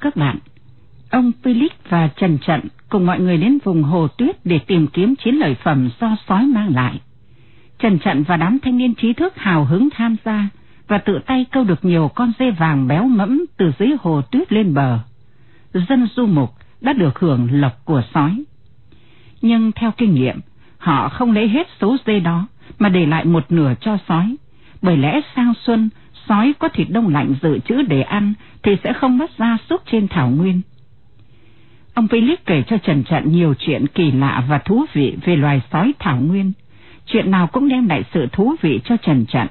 Các bạn, ông Philip và Trần Trận cùng mọi người đến vùng hồ tuyết để tìm kiếm chiến lợi phẩm do sói mang lại. Trần Trận và đám thanh niên trí thức hào hứng tham gia và tự tay câu được nhiều con dê vàng béo mẫm từ dưới hồ tuyết lên bờ. Dân du mục đã được hưởng lộc của sói. Nhưng theo kinh nghiệm, họ không lấy hết số dê đó mà để lại một nửa cho sói, bởi lẽ sang xuân sói có thịt đông lạnh dự trữ để ăn thì sẽ không mất gia súc trên thảo nguyên. Ông Philip kể cho Trần Trận nhiều chuyện kỳ lạ và thú vị về loài sói thảo nguyên. Chuyện nào cũng đem lại sự thú vị cho Trần Trận.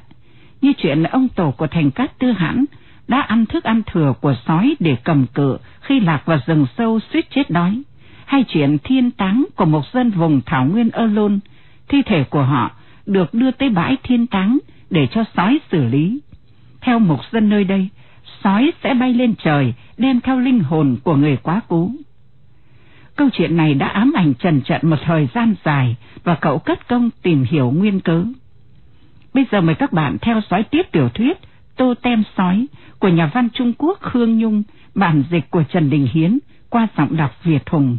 Như chuyện ông tổ của thành cát tư hãn đã ăn thức ăn thừa của sói để cầm cự khi lạc vào rừng sâu suýt chết đói. Hay chuyện thiên táng của một dân vùng thảo nguyên ơ lôn, thi thể của họ được đưa tới bãi thiên táng để cho sói xử lý. Theo mục dân nơi đây, sói sẽ bay lên trời, đem theo linh hồn của người quá cố. Câu chuyện này đã ám ảnh Trần Trận một thời gian dài và cậu cất công tìm hiểu nguyên cớ. Bây giờ mời các bạn theo dõi tiếp tiểu thuyết Tô Tem Sói của nhà văn Trung Quốc Khương Nhung, bản dịch của Trần Đình Hiến qua giọng đọc Việt Hùng.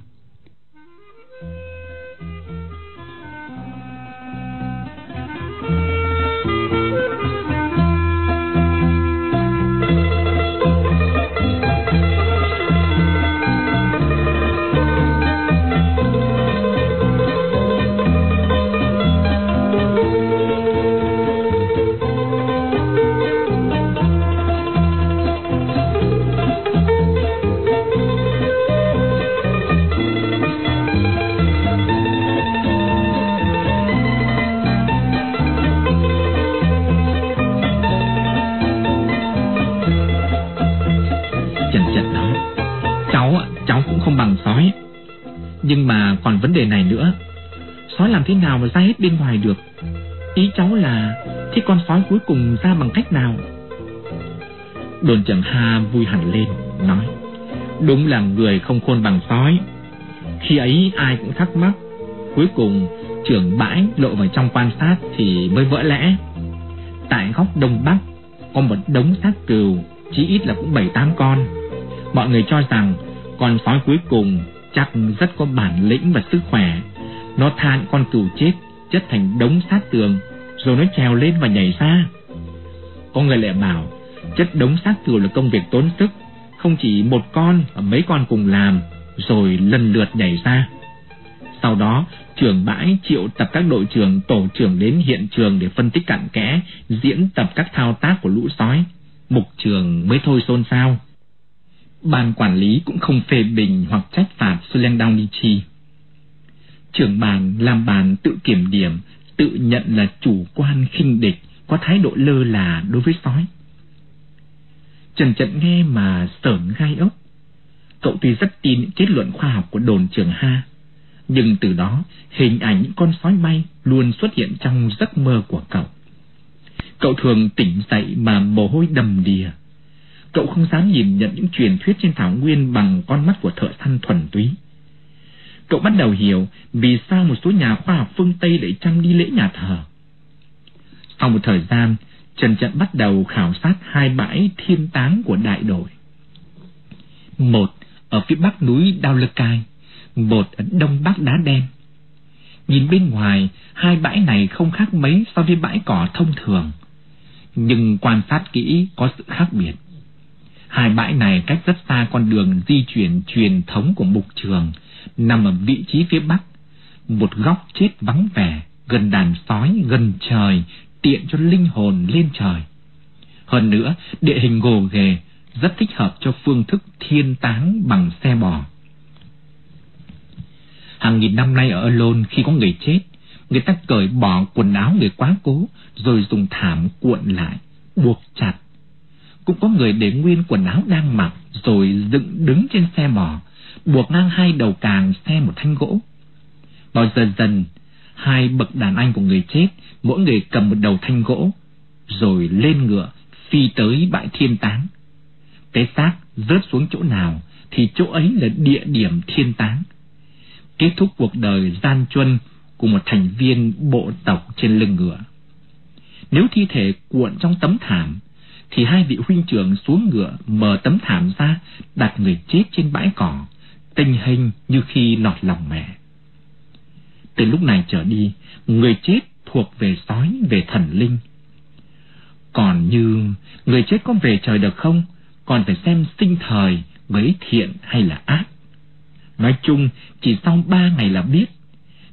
Nhưng mà còn vấn đề này nữa. Sói làm thế nào mà ra hết bên ngoài được? Ý cháu là Thế con sói cuối cùng ra bằng cách nào? Đồn chẳng ha vui hẳn lên, Nói, Đúng là người không khôn bằng sói. Khi ấy ai cũng thắc mắc, Cuối cùng trưởng bãi lộ vào trong quan sát Thì mới vỡ lẽ. Tại góc đông bắc, Có một đống xác cừu Chỉ ít là cũng bảy tám con. Mọi người cho rằng con sói cuối cùng chắc rất có bản lĩnh và sức khỏe. Nó than con cừu chết chất thành đống sát tường rồi nó trèo lên và nhảy ra. Có người lại bảo chất đống sát cừu là công việc tốn sức, không chỉ một con mà mấy con cùng làm rồi lần lượt nhảy ra. Sau đó, trưởng bãi triệu tập các đội trưởng, tổ trưởng đến hiện trường để phân tích cặn kẽ, diễn tập các thao tác của lũ sói. Mục trường mới thôi xôn xao. Ban quản lý cũng không phê bình hoặc trách phạt Sulendonichi. Trưởng bàn làm bàn tự kiểm điểm, tự nhận là chủ quan khinh địch, có thái độ lơ là đối với sói. Trần Trận nghe mà sởn gai ốc. Cậu tuy rất tin những kết luận khoa học của đồn trường Ha, nhưng từ đó hình ảnh những con sói bay luôn xuất hiện trong giấc mơ của cậu. Cậu thường tỉnh dậy mà mồ hôi đầm đìa. Cậu không dám nhìn nhận những truyền thuyết trên thảo nguyên bằng con mắt của thợ săn thuần túy. Cậu bắt đầu hiểu vì sao một số nhà khoa học phương Tây lại chăm đi lễ nhà thờ. Sau một thời gian, Trần Trận bắt đầu khảo sát hai bãi thiên táng của đại đội. Một ở phía bắc núi Đao Lơ Cai, một ở đông bắc đá đen. Nhìn bên ngoài, hai bãi này không khác mấy so với bãi cỏ thông thường. Nhưng quan sát kỹ có sự khác biệt. Hai bãi này cách rất xa con đường di chuyển truyền thống của mục trường, nằm ở vị trí phía bắc, một góc chết vắng vẻ, gần đàn sói, gần trời, tiện cho linh hồn lên trời. Hơn nữa, địa hình gồ ghề, rất thích hợp cho phương thức thiên táng bằng xe bò. Hàng nghìn năm nay ở Lôn khi có người chết, người ta cởi bỏ quần áo người quá cố rồi dùng thảm cuộn lại, buộc chặt. Cũng có người để nguyên quần áo đang mặc rồi dựng đứng trên xe bò, buộc ngang hai đầu càng xe một thanh gỗ. Vào dần dần, hai bậc đàn anh của người chết, mỗi người cầm một đầu thanh gỗ, rồi lên ngựa, phi tới bãi thiên táng. Cái xác rớt xuống chỗ nào, thì chỗ ấy là địa điểm thiên táng. Kết thúc cuộc đời gian truân của một thành viên bộ tộc trên lưng ngựa. Nếu thi thể cuộn trong tấm thảm, thì hai vị huynh trưởng xuống ngựa mở tấm thảm ra, đặt người chết trên bãi cỏ, tinh hình như khi nọt lòng mẹ. Từ lúc này trở đi, người chết thuộc về sói, về thần linh. Còn như người chết có về trời được không, còn phải xem sinh thời với thiện hay là ác. Nói chung, chỉ sau ba ngày là biết.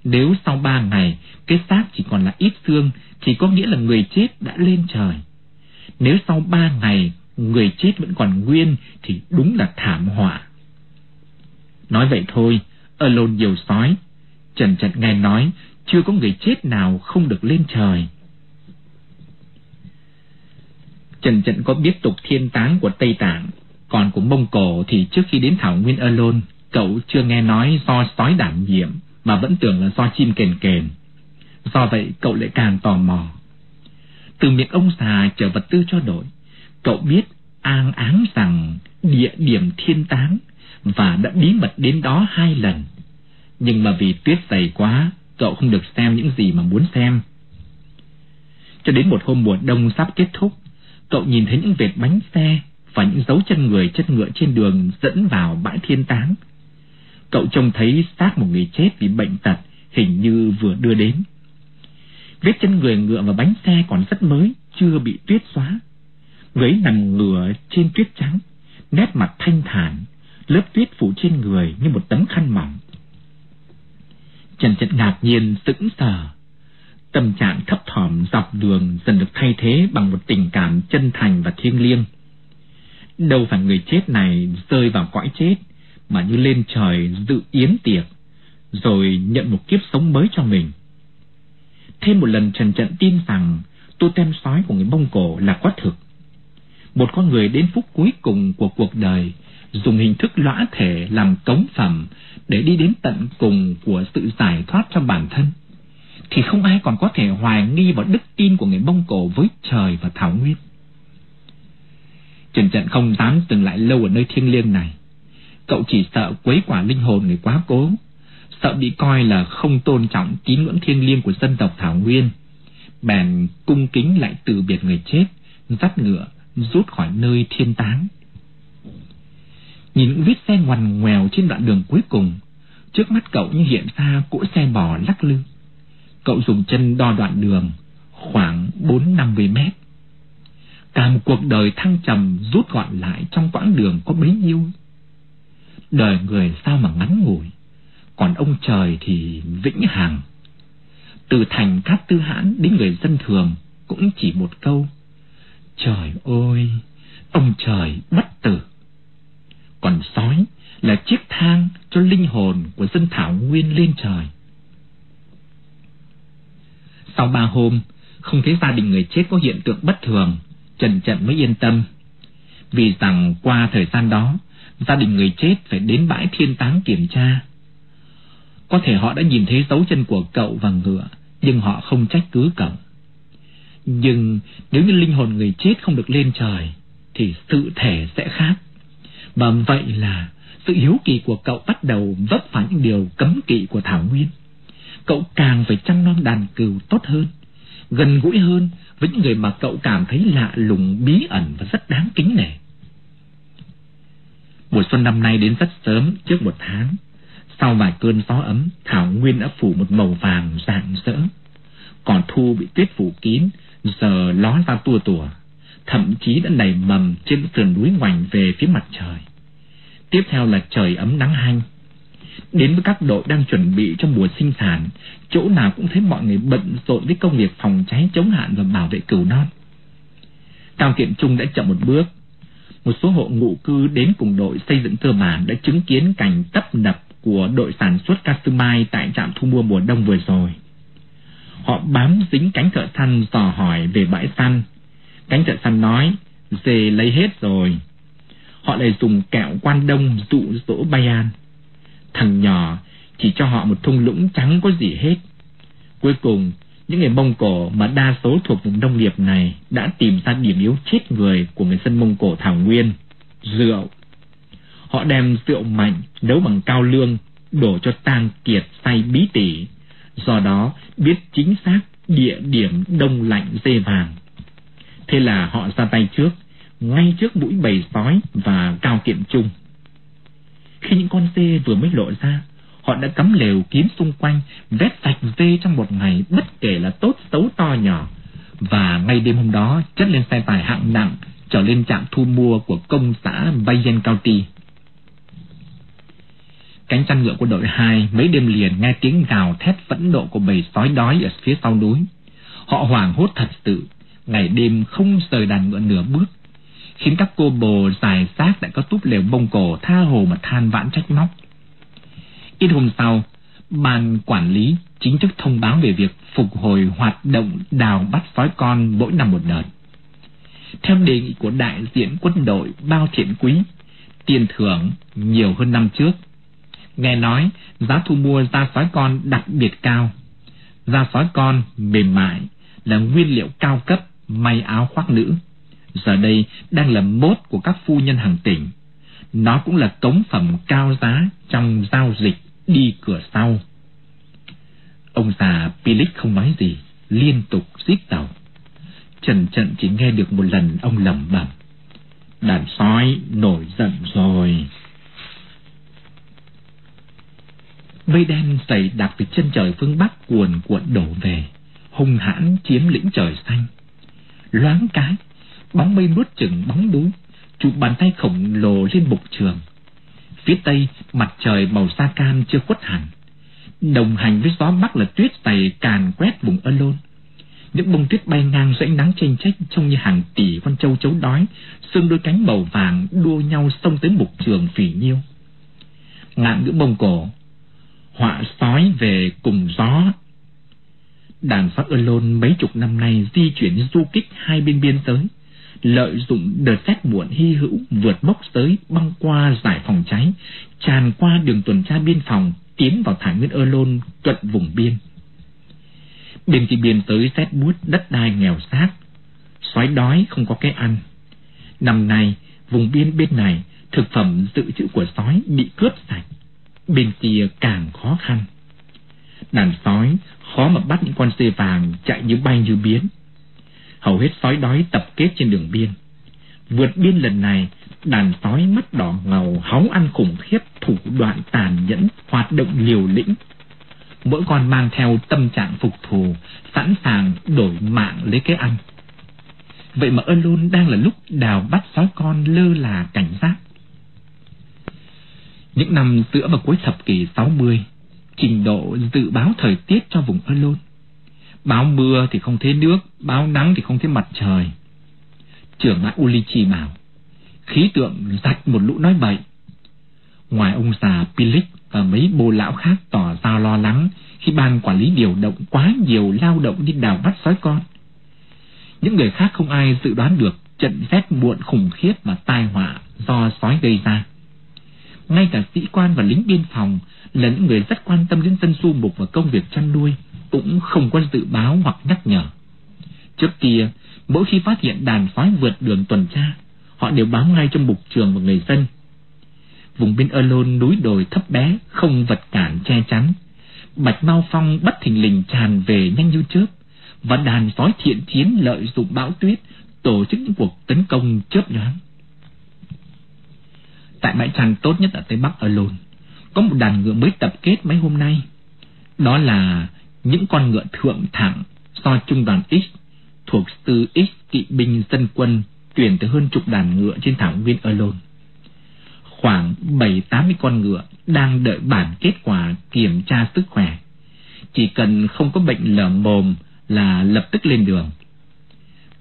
Nếu sau ba ngày, cái xác chỉ còn là ít xương, thì có nghĩa là người chết đã lên trời. Nếu sau ba ngày, người chết vẫn còn nguyên, thì đúng là thảm họa. Nói vậy thôi, ở lồn nhiều sói, Trần Trần nghe nói, chưa có người chết nào không được lên trời. Trần Trần có biết tục thiên táng của Tây Tạng, còn của Mông Cổ thì trước khi đến Thảo Nguyên Alone, cậu chưa nghe nói do sói đảm nhiệm, mà vẫn tưởng là do chim kền kền. Do vậy cậu lại càng tò mò. Từ miệng ông già chờ vật tư cho đội cậu biết an áng rằng địa điểm thiên táng và đã bí mật đến đó hai lần. Nhưng mà vì tuyết dày quá, cậu không được xem những gì mà muốn xem. Cho đến một hôm mùa đông sắp kết thúc, cậu nhìn thấy những vệt bánh xe và những dấu chân người chân ngựa trên đường dẫn vào bãi thiên táng. Cậu trông thấy xác một người chết vì bệnh tật hình như vừa đưa đến. Vết chân người ngựa và bánh xe còn rất mới, chưa bị tuyết xóa. Người nằm ngửa trên tuyết trắng, nét mặt thanh thản, lớp tuyết phủ trên người như một tấm khăn mỏng. Trần Trần ngạc nhiên sững sờ. Tâm trạng thấp thỏm dọc đường dần được thay thế bằng một tình cảm chân thành và thiêng liêng. Đâu phải người chết này rơi vào cõi chết, mà như lên trời dự yến tiệc, rồi nhận một kiếp sống mới cho mình. Thêm một lần Trần Trận tin rằng tô tem sói của người Mông Cổ là có thực. Một con người đến phút cuối cùng của cuộc đời dùng hình thức lõa thể làm cống phẩm để đi đến tận cùng của sự giải thoát cho bản thân, thì không ai còn có thể hoài nghi vào đức tin của người Mông Cổ với trời và Thảo Nguyên. Trần Trận không dám dừng lại lâu ở nơi thiêng liêng này. Cậu chỉ sợ quấy quả linh hồn người quá cố, sợ bị coi là không tôn trọng tín ngưỡng thiêng liêng của dân tộc Thảo Nguyên. Bèn cung kính lại từ biệt người chết, dắt ngựa, rút khỏi nơi thiên táng. Nhìn những vết xe ngoằn ngoèo trên đoạn đường cuối cùng, trước mắt cậu như hiện ra cỗ xe bò lắc lư. Cậu dùng chân đo đoạn đường, khoảng bốn năm mươi mét. Cả một cuộc đời thăng trầm rút gọn lại trong quãng đường có bấy nhiêu. Đời người sao mà ngắn ngủi, còn ông trời thì vĩnh hằng. Từ thành các Tư Hãn đến người dân thường cũng chỉ một câu. Trời ơi, ông trời bất tử còn sói là chiếc thang cho linh hồn của dân Thảo Nguyên lên trời. Sau ba hôm, không thấy gia đình người chết có hiện tượng bất thường, Trần Trận mới yên tâm. Vì rằng qua thời gian đó, gia đình người chết phải đến bãi thiên táng kiểm tra. Có thể họ đã nhìn thấy dấu chân của cậu và ngựa, nhưng họ không trách cứ cậu. Nhưng nếu như linh hồn người chết không được lên trời, thì sự thể sẽ khác. Và vậy là sự hiếu kỳ của cậu bắt đầu vấp phải những điều cấm kỵ của Thảo Nguyên. Cậu càng phải chăm non đàn cừu tốt hơn, gần gũi hơn với những người mà cậu cảm thấy lạ lùng, bí ẩn và rất đáng kính nể. Mùa xuân năm nay đến rất sớm, trước một tháng. Sau vài cơn gió ấm, Thảo Nguyên đã phủ một màu vàng rạng rỡ. Còn thu bị tuyết phủ kín, giờ ló ra tua tủa, thậm chí đã nảy mầm trên sườn núi ngoảnh về phía mặt trời. Tiếp theo là trời ấm nắng hanh. Đến với các đội đang chuẩn bị cho mùa sinh sản, chỗ nào cũng thấy mọi người bận rộn với công việc phòng cháy chống hạn và bảo vệ cừu non. Cao Kiện Trung đã chậm một bước. Một số hộ ngụ cư đến cùng đội xây dựng cơ bản đã chứng kiến cảnh tấp nập của đội sản xuất Casumai tại trạm thu mua mùa đông vừa rồi. Họ bám dính cánh thợ săn dò hỏi về bãi săn. Cánh thợ săn nói, dề lấy hết rồi. Họ lại dùng kẹo quan đông dụ dỗ Bayan. Thằng nhỏ chỉ cho họ một thung lũng trắng có gì hết. Cuối cùng, những người Mông Cổ mà đa số thuộc vùng nông nghiệp này đã tìm ra điểm yếu chết người của người dân Mông Cổ Thảo Nguyên, rượu. Họ đem rượu mạnh nấu bằng cao lương, đổ cho tang kiệt say bí tỉ, do đó biết chính xác địa điểm đông lạnh dê vàng. Thế là họ ra tay trước, ngay trước mũi bầy sói và cao kiệm chung. Khi những con dê vừa mới lộ ra, họ đã cắm lều kín xung quanh, vét sạch dê trong một ngày bất kể là tốt xấu to nhỏ. Và ngay đêm hôm đó chất lên xe tải hạng nặng trở lên trạm thu mua của công xã Bayen County. Cánh chăn ngựa của đội hai mấy đêm liền nghe tiếng gào thét phẫn nộ của bầy sói đói ở phía sau núi. Họ hoảng hốt thật sự, ngày đêm không rời đàn ngựa nửa bước, khiến các cô bồ dài xác lại có túp lều bông cổ tha hồ mà than vãn trách móc. Ít hôm sau, ban quản lý chính thức thông báo về việc phục hồi hoạt động đào bắt sói con mỗi năm một đợt. Theo đề nghị của đại diện quân đội bao thiện quý, tiền thưởng nhiều hơn năm trước. Nghe nói giá thu mua da sói con đặc biệt cao. Da sói con mềm mại là nguyên liệu cao cấp may áo khoác nữ. Giờ đây đang là mốt của các phu nhân hàng tỉnh. Nó cũng là cống phẩm cao giá trong giao dịch đi cửa sau. Ông già Pilic không nói gì, liên tục giết tàu. Trần trận chỉ nghe được một lần ông lẩm bẩm. Đàn sói nổi giận rồi. Mây đen dày đặc từ chân trời phương Bắc cuồn cuộn đổ về, hung hãn chiếm lĩnh trời xanh. Loáng cái, bóng mây nuốt chừng bóng đuối, chụp bàn tay khổng lồ lên bục trường. Phía tây, mặt trời màu sa cam chưa khuất hẳn. Đồng hành với gió bắc là tuyết dày càn quét vùng ơ lôn. Những bông tuyết bay ngang dưới nắng chênh trách trông như hàng tỷ con trâu chấu đói, xương đôi cánh màu vàng đua nhau xông tới mục trường phỉ nhiêu. Ngạn ngữ bông cổ, họa sói về cùng gió. Đàn sói ơ lôn mấy chục năm nay di chuyển du kích hai bên biên giới, lợi dụng đợt rét muộn hy hữu vượt mốc tới băng qua giải phòng cháy, tràn qua đường tuần tra biên phòng, tiến vào thải nguyên ơ lôn cận vùng biên. Bên kia biên tới rét buốt đất đai nghèo xác, sói đói không có cái ăn. Năm nay, vùng biên bên này, thực phẩm dự trữ của sói bị cướp sạch, bên kia càng khó khăn. Đàn sói khó mà bắt những con dê vàng chạy như bay như biến hầu hết sói đói tập kết trên đường biên. Vượt biên lần này, đàn sói mắt đỏ ngầu hóng ăn khủng khiếp thủ đoạn tàn nhẫn, hoạt động liều lĩnh. Mỗi con mang theo tâm trạng phục thù, sẵn sàng đổi mạng lấy cái ăn. Vậy mà ơn luôn đang là lúc đào bắt sói con lơ là cảnh giác. Những năm giữa và cuối thập kỷ 60, trình độ dự báo thời tiết cho vùng ơn lôn Báo mưa thì không thấy nước, báo nắng thì không thấy mặt trời. Trưởng lại Ulichi bảo, khí tượng rạch một lũ nói bậy. Ngoài ông già Pilic và mấy bô lão khác tỏ ra lo lắng khi ban quản lý điều động quá nhiều lao động đi đào bắt sói con. Những người khác không ai dự đoán được trận rét muộn khủng khiếp và tai họa do sói gây ra. Ngay cả sĩ quan và lính biên phòng là những người rất quan tâm đến dân du mục và công việc chăn nuôi cũng không có dự báo hoặc nhắc nhở. Trước kia, mỗi khi phát hiện đàn phái vượt đường tuần tra, họ đều báo ngay cho mục trường và người dân. Vùng biên ơ lôn núi đồi thấp bé, không vật cản che chắn. Bạch Mao Phong bất thình lình tràn về nhanh như chớp, và đàn sói thiện chiến lợi dụng bão tuyết tổ chức những cuộc tấn công chớp nhoáng. Tại bãi tràng tốt nhất ở Tây Bắc ở lùn có một đàn ngựa mới tập kết mấy hôm nay. Đó là những con ngựa thượng thẳng do trung đoàn X thuộc sư X kỵ binh dân quân tuyển từ hơn chục đàn ngựa trên thảo nguyên ở lùn Khoảng bảy tám mươi con ngựa đang đợi bản kết quả kiểm tra sức khỏe. Chỉ cần không có bệnh lở mồm là lập tức lên đường.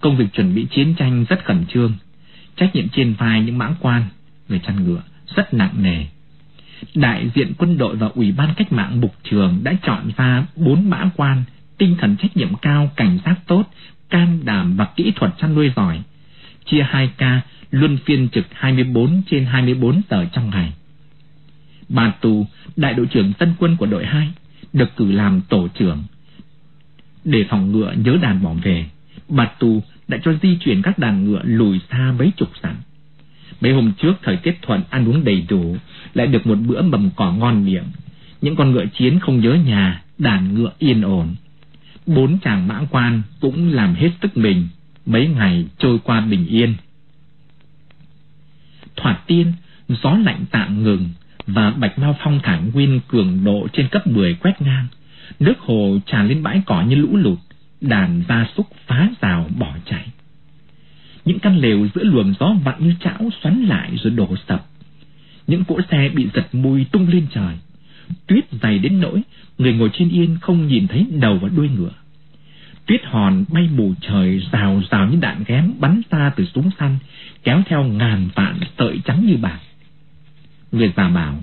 Công việc chuẩn bị chiến tranh rất khẩn trương, trách nhiệm trên vai những mãng quan, người chăn ngựa rất nặng nề. Đại diện quân đội và Ủy ban cách mạng bục trường đã chọn ra bốn mã quan tinh thần trách nhiệm cao, cảnh giác tốt, can đảm và kỹ thuật chăn nuôi giỏi, chia hai ca luân phiên trực 24 trên 24 giờ trong ngày. Bà Tù, đại đội trưởng tân quân của đội 2, được cử làm tổ trưởng. Để phòng ngựa nhớ đàn bỏ về, bà Tù đã cho di chuyển các đàn ngựa lùi xa mấy chục sẵn. Mấy hôm trước thời tiết thuận ăn uống đầy đủ, lại được một bữa mầm cỏ ngon miệng. Những con ngựa chiến không nhớ nhà, đàn ngựa yên ổn. Bốn chàng mã quan cũng làm hết sức mình, mấy ngày trôi qua bình yên. Thoạt tiên, gió lạnh tạm ngừng và bạch mau phong thẳng nguyên cường độ trên cấp 10 quét ngang. Nước hồ tràn lên bãi cỏ như lũ lụt, đàn gia súc phá rào bỏ chạy. Những căn lều giữa luồng gió vặn như chảo xoắn lại rồi đổ sập. Những cỗ xe bị giật mùi tung lên trời. Tuyết dày đến nỗi người ngồi trên yên không nhìn thấy đầu và đuôi ngựa. Tuyết hòn bay mù trời rào rào như đạn ghém bắn ra từ súng săn, kéo theo ngàn vạn sợi trắng như bạc. Người già bảo,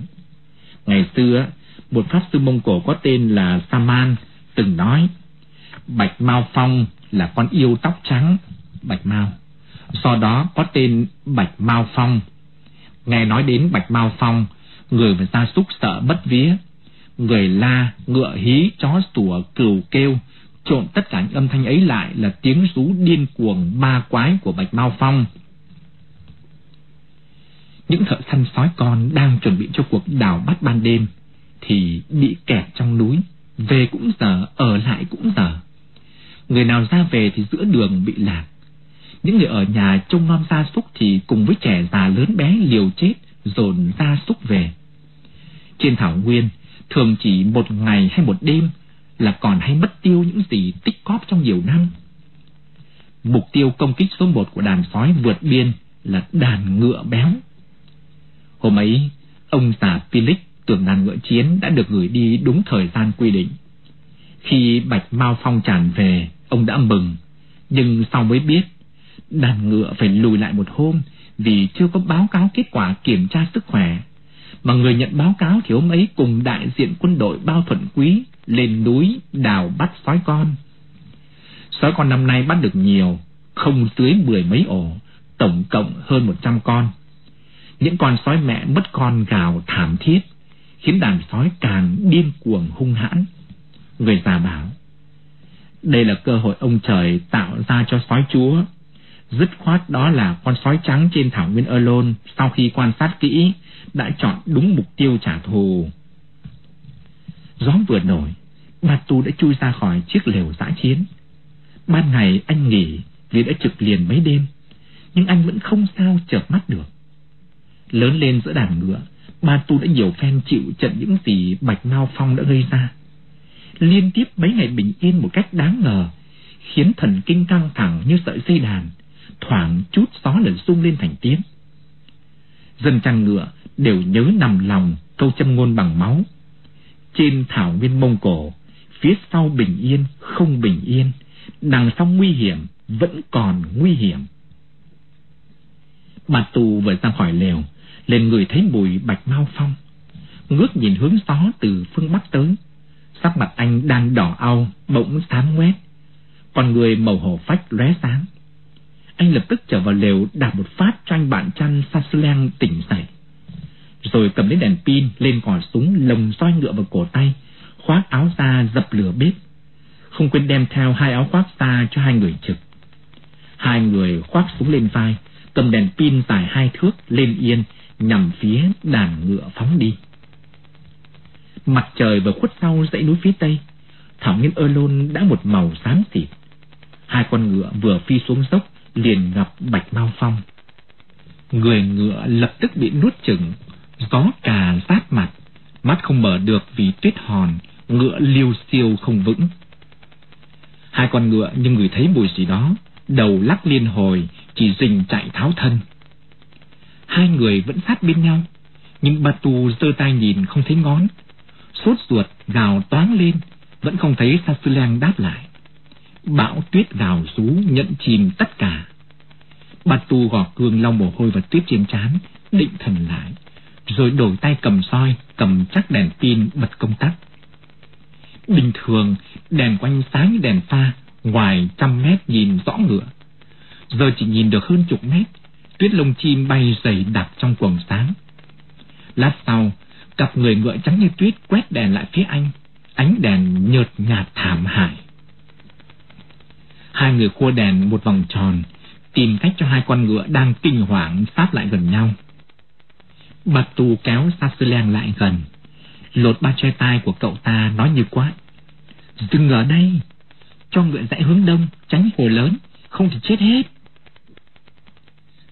ngày xưa một pháp sư Mông Cổ có tên là Saman từng nói, Bạch Mao Phong là con yêu tóc trắng, Bạch Mao. Do đó có tên Bạch Mao Phong. Nghe nói đến Bạch Mao Phong, người và gia súc sợ bất vía. Người la, ngựa hí, chó sủa, cừu kêu, trộn tất cả những âm thanh ấy lại là tiếng rú điên cuồng ma quái của Bạch Mao Phong. Những thợ săn sói con đang chuẩn bị cho cuộc đào bắt ban đêm thì bị kẹt trong núi, về cũng giờ, ở lại cũng giờ. Người nào ra về thì giữa đường bị lạc. Những người ở nhà trông non gia súc thì cùng với trẻ già lớn bé liều chết dồn gia súc về. Trên thảo nguyên, thường chỉ một ngày hay một đêm là còn hay mất tiêu những gì tích cóp trong nhiều năm. Mục tiêu công kích số một của đàn sói vượt biên là đàn ngựa béo. Hôm ấy, ông già Philip tưởng đàn ngựa chiến đã được gửi đi đúng thời gian quy định. Khi Bạch Mao Phong tràn về, ông đã mừng, nhưng sau mới biết, đàn ngựa phải lùi lại một hôm vì chưa có báo cáo kết quả kiểm tra sức khỏe. Mà người nhận báo cáo thì hôm ấy cùng đại diện quân đội bao thuận quý lên núi đào bắt sói con. Sói con năm nay bắt được nhiều, không dưới mười mấy ổ, tổng cộng hơn một trăm con. Những con sói mẹ mất con gào thảm thiết, khiến đàn sói càng điên cuồng hung hãn. Người già bảo, đây là cơ hội ông trời tạo ra cho sói chúa. Dứt khoát đó là con sói trắng trên thảo nguyên Erlon sau khi quan sát kỹ đã chọn đúng mục tiêu trả thù. Gió vừa nổi, Batu đã chui ra khỏi chiếc lều giã chiến. Ban ngày anh nghỉ vì đã trực liền mấy đêm, nhưng anh vẫn không sao chợp mắt được. Lớn lên giữa đàn ngựa, Batu đã nhiều phen chịu trận những gì Bạch Mao Phong đã gây ra. Liên tiếp mấy ngày bình yên một cách đáng ngờ, khiến thần kinh căng thẳng như sợi dây đàn, thoảng chút gió lại rung lên thành tiếng. Dân chăn ngựa đều nhớ nằm lòng câu châm ngôn bằng máu. Trên thảo nguyên Mông Cổ, phía sau bình yên không bình yên, đằng sau nguy hiểm vẫn còn nguy hiểm. Bà tù vừa ra khỏi lều, lên người thấy mùi bạch mau phong. Ngước nhìn hướng gió từ phương Bắc tới. Sắc mặt anh đang đỏ au, bỗng xám ngoét. Còn người màu hổ phách lóe sáng. Anh lập tức trở vào lều đạp một phát cho anh bạn chăn Sasulang tỉnh dậy. Rồi cầm lấy đèn pin lên cò súng lồng roi ngựa vào cổ tay, khoác áo ra dập lửa bếp. Không quên đem theo hai áo khoác xa cho hai người trực. Hai người khoác súng lên vai, cầm đèn pin dài hai thước lên yên, nhằm phía đàn ngựa phóng đi. Mặt trời vừa khuất sau dãy núi phía tây, thảo nguyên ơ lôn đã một màu xám xịt. Hai con ngựa vừa phi xuống dốc liền gặp bạch mau phong. Người ngựa lập tức bị nuốt chừng, gió cà sát mặt, mắt không mở được vì tuyết hòn, ngựa liêu siêu không vững. Hai con ngựa nhưng người thấy mùi gì đó, đầu lắc liên hồi, chỉ dình chạy tháo thân. Hai người vẫn sát bên nhau, Nhưng bà tù giơ tay nhìn không thấy ngón. Sốt ruột gào toáng lên, vẫn không thấy sa Sasulang đáp lại. Bão tuyết gào rú nhận chìm tất cả. Bà tù gò cương lau mồ hôi và tuyết trên trán, định thần lại, rồi đổi tay cầm soi, cầm chắc đèn pin bật công tắc. Bình thường, đèn quanh sáng như đèn pha, ngoài trăm mét nhìn rõ ngựa. Giờ chỉ nhìn được hơn chục mét, tuyết lông chim bay dày đặc trong quầng sáng. Lát sau, cặp người ngựa trắng như tuyết quét đèn lại phía anh, ánh đèn nhợt nhạt thảm hại. Hai người khua đèn một vòng tròn, tìm cách cho hai con ngựa đang kinh hoàng sát lại gần nhau. Bạch tù kéo Sasulen lại gần, lột ba che tai của cậu ta nói như quát. Dừng ở đây, cho ngựa dãy hướng đông, tránh hồ lớn, không thì chết hết.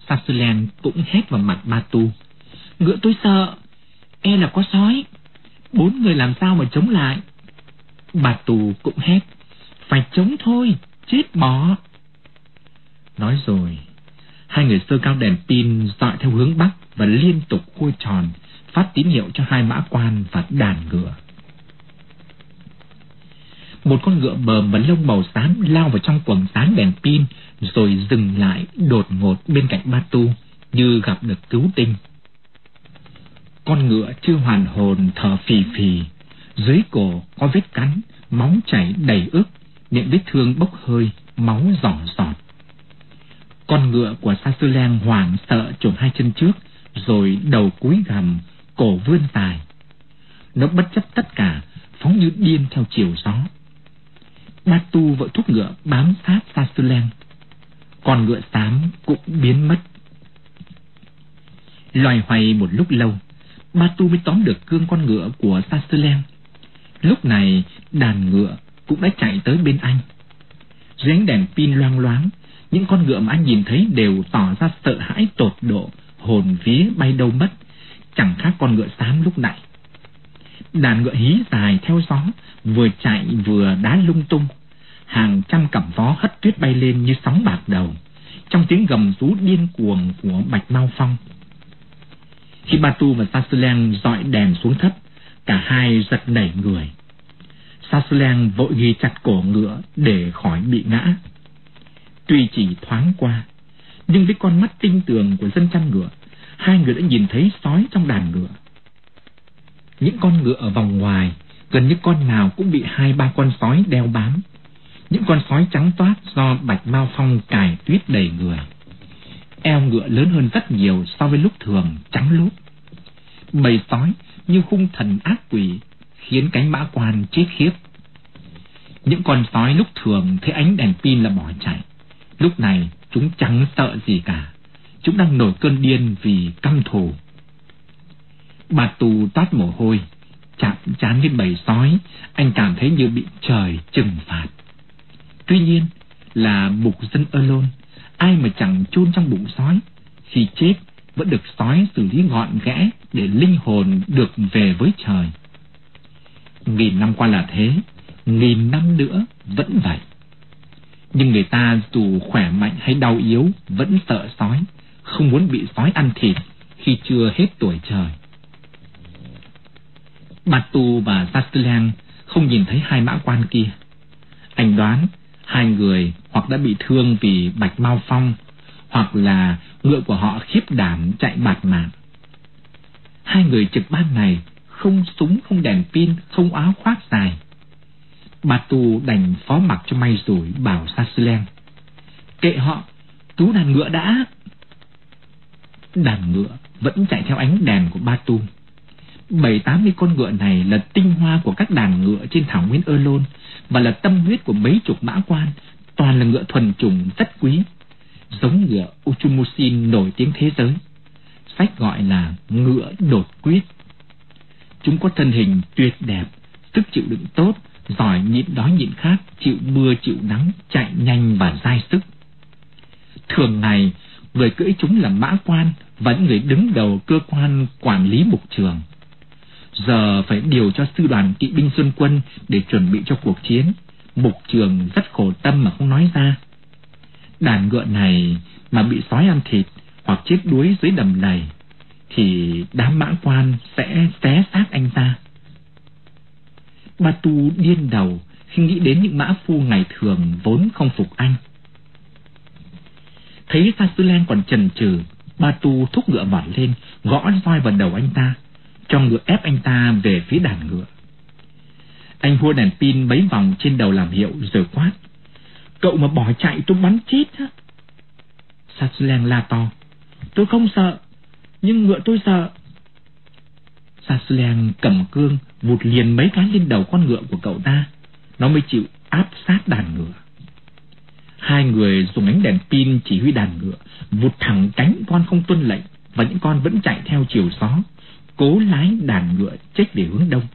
Sasulen cũng hét vào mặt Batu. Ngựa tôi sợ, e là có sói. Bốn người làm sao mà chống lại? Batu cũng hét, phải chống thôi, chết bỏ. Nói rồi, hai người sơ cao đèn pin dọi theo hướng bắc và liên tục khui tròn, phát tín hiệu cho hai mã quan và đàn ngựa. Một con ngựa bờm và lông màu xám lao vào trong quần sáng đèn pin rồi dừng lại đột ngột bên cạnh Batu như gặp được cứu tinh. Con ngựa chưa hoàn hồn thở phì phì, dưới cổ có vết cắn, máu chảy đầy ức, miệng vết thương bốc hơi, máu giỏ giọt. Con ngựa của Sa Sư Lang hoảng sợ trồm hai chân trước, rồi đầu cúi gằm, cổ vươn tài. Nó bất chấp tất cả, phóng như điên theo chiều gió. Ba tu vợ thúc ngựa bám sát Sa Sư Lang. Con ngựa xám cũng biến mất. Loài hoài một lúc lâu, Ba tu mới tóm được cương con ngựa của Sa Sư Lang. Lúc này, đàn ngựa cũng đã chạy tới bên anh. Dưới ánh đèn pin loang loáng, những con ngựa mà anh nhìn thấy đều tỏ ra sợ hãi tột độ, hồn vía bay đâu mất, chẳng khác con ngựa xám lúc nãy. Đàn ngựa hí dài theo gió, vừa chạy vừa đá lung tung. Hàng trăm cặp vó hất tuyết bay lên như sóng bạc đầu, trong tiếng gầm rú điên cuồng của Bạch Mao Phong. Khi Batu và Sasulang dọi đèn xuống thấp, cả hai giật nảy người. Sasulang vội ghi chặt cổ ngựa để khỏi bị ngã. Tuy chỉ thoáng qua, nhưng với con mắt tinh tường của dân chăn ngựa, hai người đã nhìn thấy sói trong đàn ngựa. Những con ngựa ở vòng ngoài, gần như con nào cũng bị hai ba con sói đeo bám. Những con sói trắng toát do bạch mao phong cài tuyết đầy người. Eo ngựa lớn hơn rất nhiều so với lúc thường, trắng lút. Bầy sói như khung thần ác quỷ, khiến cánh mã quan chết khiếp. Những con sói lúc thường thấy ánh đèn pin là bỏ chạy. Lúc này chúng chẳng sợ gì cả. Chúng đang nổi cơn điên vì căm thù. Bà tù toát mồ hôi, chạm chán đến bầy sói, anh cảm thấy như bị trời trừng phạt. Tuy nhiên là mục dân ơ lôn, ai mà chẳng chôn trong bụng sói, khi chết vẫn được sói xử lý gọn ghẽ để linh hồn được về với trời. Nghìn năm qua là thế, nghìn năm nữa vẫn vậy. Nhưng người ta dù khỏe mạnh hay đau yếu vẫn sợ sói, không muốn bị sói ăn thịt khi chưa hết tuổi trời. Batu và Sastilang không nhìn thấy hai mã quan kia. Anh đoán hai người hoặc đã bị thương vì bạch mau phong, hoặc là ngựa của họ khiếp đảm chạy bạt mạng. Hai người trực ban này không súng, không đèn pin, không áo khoác dài. Batu đành phó mặc cho may rủi bảo Sastilang. Kệ họ, cứu đàn ngựa đã. Đàn ngựa vẫn chạy theo ánh đèn của Ba Tu. bảy tám mươi con ngựa này là tinh hoa của các đàn ngựa trên thảo nguyên ơ lôn và là tâm huyết của mấy chục mã quan toàn là ngựa thuần chủng rất quý giống ngựa Uchumusin nổi tiếng thế giới sách gọi là ngựa đột quyết chúng có thân hình tuyệt đẹp sức chịu đựng tốt giỏi nhịn đói nhịn khát chịu mưa chịu nắng chạy nhanh và dai sức thường ngày người cưỡi chúng là mã quan và những người đứng đầu cơ quan quản lý mục trường giờ phải điều cho sư đoàn kỵ binh xuân quân để chuẩn bị cho cuộc chiến. Mục trường rất khổ tâm mà không nói ra. Đàn ngựa này mà bị sói ăn thịt hoặc chết đuối dưới đầm lầy, thì đám mã quan sẽ xé xác anh ta. Ba Tu điên đầu khi nghĩ đến những mã phu ngày thường vốn không phục anh. Thấy Sa Sư Lan còn chần chừ, Ba Tu thúc ngựa vọt lên, gõ roi vào đầu anh ta, cho ngựa ép anh ta về phía đàn ngựa. Anh hua đèn pin mấy vòng trên đầu làm hiệu rồi quát. Cậu mà bỏ chạy tôi bắn chết á. Sa Sư Lan la to. Tôi không sợ, nhưng ngựa tôi sợ. Sa cầm cương vụt liền mấy cái lên đầu con ngựa của cậu ta. Nó mới chịu áp sát đàn ngựa. Hai người dùng ánh đèn pin chỉ huy đàn ngựa, vụt thẳng cánh con không tuân lệnh và những con vẫn chạy theo chiều gió, cố lái đàn ngựa chếch về hướng đông.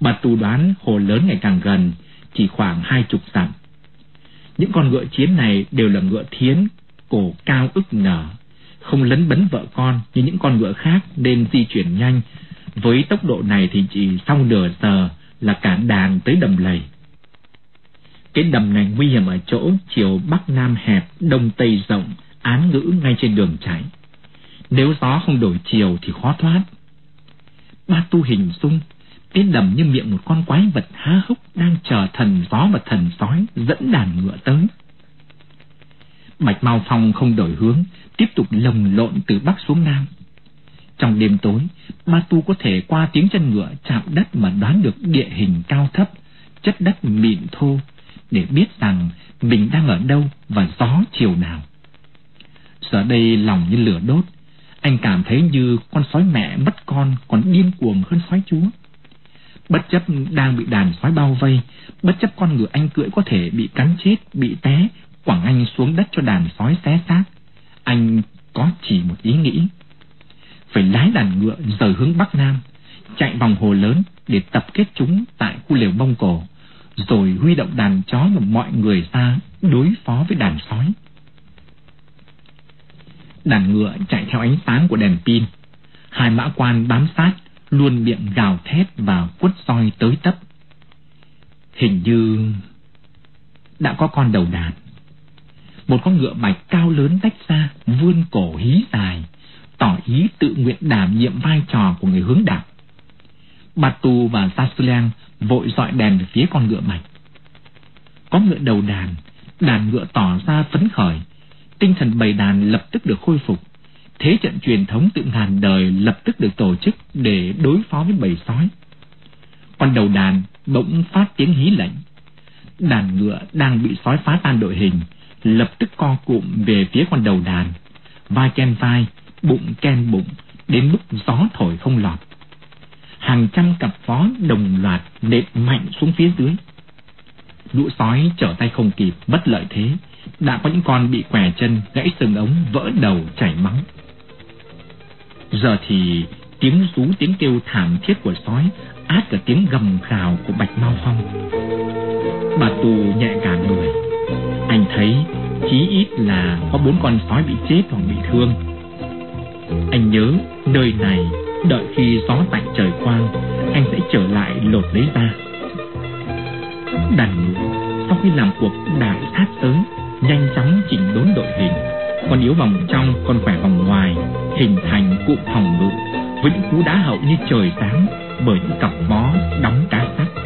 Bà tù đoán hồ lớn ngày càng gần, chỉ khoảng hai chục dặm. Những con ngựa chiến này đều là ngựa thiến, cổ cao ức nở, không lấn bấn vợ con như những con ngựa khác nên di chuyển nhanh. Với tốc độ này thì chỉ sau nửa giờ là cả đàn tới đầm lầy. Cái đầm này nguy hiểm ở chỗ chiều bắc nam hẹp, đông tây rộng, án ngữ ngay trên đường chạy. Nếu gió không đổi chiều thì khó thoát. Ba tu hình dung, cái đầm như miệng một con quái vật há hốc đang chờ thần gió và thần sói dẫn đàn ngựa tới. Bạch Mao Phong không đổi hướng, tiếp tục lồng lộn từ bắc xuống nam. Trong đêm tối, Ma Tu có thể qua tiếng chân ngựa chạm đất mà đoán được địa hình cao thấp, chất đất mịn thô, để biết rằng mình đang ở đâu và gió chiều nào. Giờ đây lòng như lửa đốt, anh cảm thấy như con sói mẹ mất con còn điên cuồng hơn sói chúa. Bất chấp đang bị đàn sói bao vây, bất chấp con ngựa anh cưỡi có thể bị cắn chết, bị té, quẳng anh xuống đất cho đàn sói xé xác. Anh có chỉ một ý nghĩ. Phải lái đàn ngựa rời hướng Bắc Nam, chạy vòng hồ lớn để tập kết chúng tại khu liều bông cổ rồi huy động đàn chó và mọi người ra đối phó với đàn sói. Đàn ngựa chạy theo ánh sáng của đèn pin, hai mã quan bám sát, luôn miệng gào thét và quất roi tới tấp. Hình như đã có con đầu đàn. Một con ngựa bạch cao lớn tách ra, vươn cổ hí dài, tỏ ý tự nguyện đảm nhiệm vai trò của người hướng đạo. Batu và Sasuliang vội dọi đèn về phía con ngựa bạch. Có ngựa đầu đàn, đàn ngựa tỏ ra phấn khởi, tinh thần bầy đàn lập tức được khôi phục. Thế trận truyền thống tự ngàn đời lập tức được tổ chức để đối phó với bầy sói. Con đầu đàn bỗng phát tiếng hí lệnh. Đàn ngựa đang bị sói phá tan đội hình, lập tức co cụm về phía con đầu đàn. Vai ken vai, bụng ken bụng, đến mức gió thổi không lọt hàng trăm cặp phó đồng loạt nện mạnh xuống phía dưới. Lũ sói trở tay không kịp, bất lợi thế. Đã có những con bị què chân, gãy xương ống, vỡ đầu, chảy máu. Giờ thì tiếng rú tiếng kêu thảm thiết của sói át cả tiếng gầm gào của bạch mau phong. Bà tù nhẹ cả người. Anh thấy chí ít là có bốn con sói bị chết hoặc bị thương. Anh nhớ nơi này, Đợi khi gió tạnh trời quang, Anh sẽ trở lại lột lấy ra Đàn ngựa Sau khi làm cuộc đại sát tới Nhanh chóng chỉnh đốn đội hình. Con yếu vòng trong, Con khỏe vòng ngoài, Hình thành cụm phòng ngự. Với những cú đá hậu như trời sáng, Bởi những cặp bó đóng cá sắt.